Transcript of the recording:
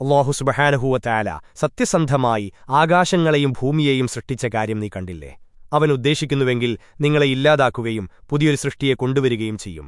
അള്ളാഹുസുബഹാനഹൂവത്തായാല സത്യസന്ധമായി ആകാശങ്ങളെയും ഭൂമിയെയും സൃഷ്ടിച്ച കാര്യം നീ കണ്ടില്ലേ? അവൻ ഉദ്ദേശിക്കുന്നുവെങ്കിൽ നിങ്ങളെ ഇല്ലാതാക്കുകയും പുതിയൊരു സൃഷ്ടിയെ കൊണ്ടുവരികയും ചെയ്യും.